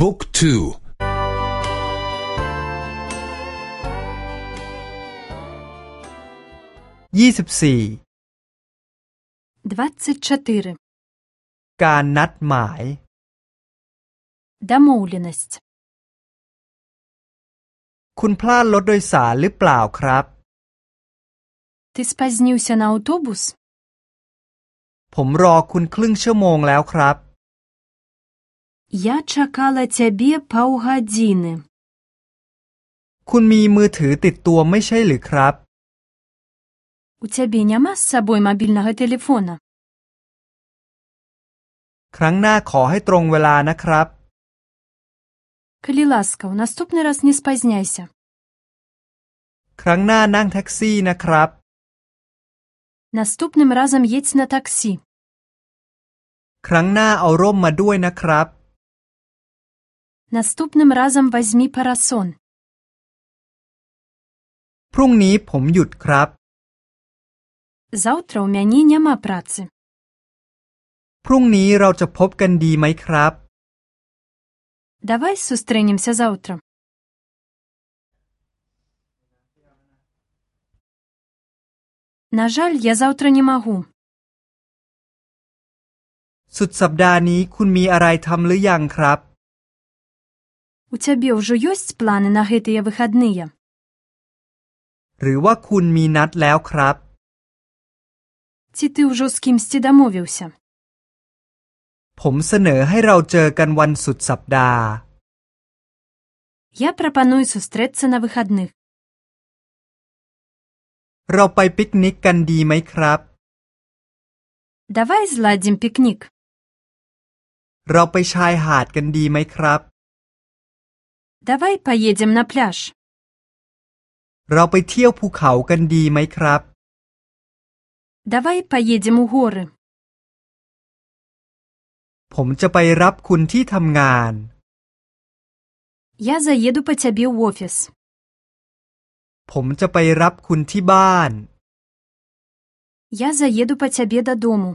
บุ๊กทูยี่สิบสี่ 24. การนัดหมาย Домовленность. คุณพลาดรถโดยสารหรือเปล่าครับ Ты спозднился на автобус? ผมรอคุณครึ่งชั่วโมงแล้วครับ Я чакала цябе паўгадзіны. คุณมีมือถือติดตัวไม่ใช่หรือครับ У цябе няма з сабой мабільнага тэлефона? ครั้งหน้าขอให้ตรงเวลานะครับ Калі ласка, у наступны раз не спазняйся. ครั้งหน้านั่งแท็กซี่นะครับ Наступным разам едзь на таксі. ครั้งหน้าเอาร่มมาด้วยนะครับ Наступным разам вазьмі парасон. พรุ่งนี้ผมหยุดครับ Заўтра ў мяне няма працы. พรุ่งนี้เราจะพบกันดีไหมครับ Давай сустрэнемся заўтра. На жаль, я заўтра не магу. สุดสัปดาห์นี้คุณมีอะไรทำหรือยังครับ У цябе ўжо ёсць планы на гэтыя выхадныя? หรือว่าคุณมีนัดแล้วครับ Ці ты ўжо з кімсьці дамовіўся? ผมเสนอให้เราเจอกันวันสุดสัปดาห์ Я прапаную сустрэцца на выхадных. เราไปปิกนิกกันดีไหมครับ Давай зладзім пікнік. เราไปชายหาดกันดีไหมครับ Давай паедзем на пляж. เราไปเที่ยวภูเขากันดีไหมครับ Давай паедзем у горы. ผมจะไปรับคุณที่ทำงาน Я заеду па цябе ў офіс. ผมจะไปรับคุณที่บ้าน Я заеду па цябе дадому.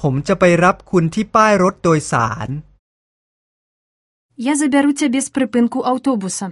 ผมจะไปรับคุณที่ป้ายรถโดยสาร Я забяру цябе з прыпынку аўтобуса.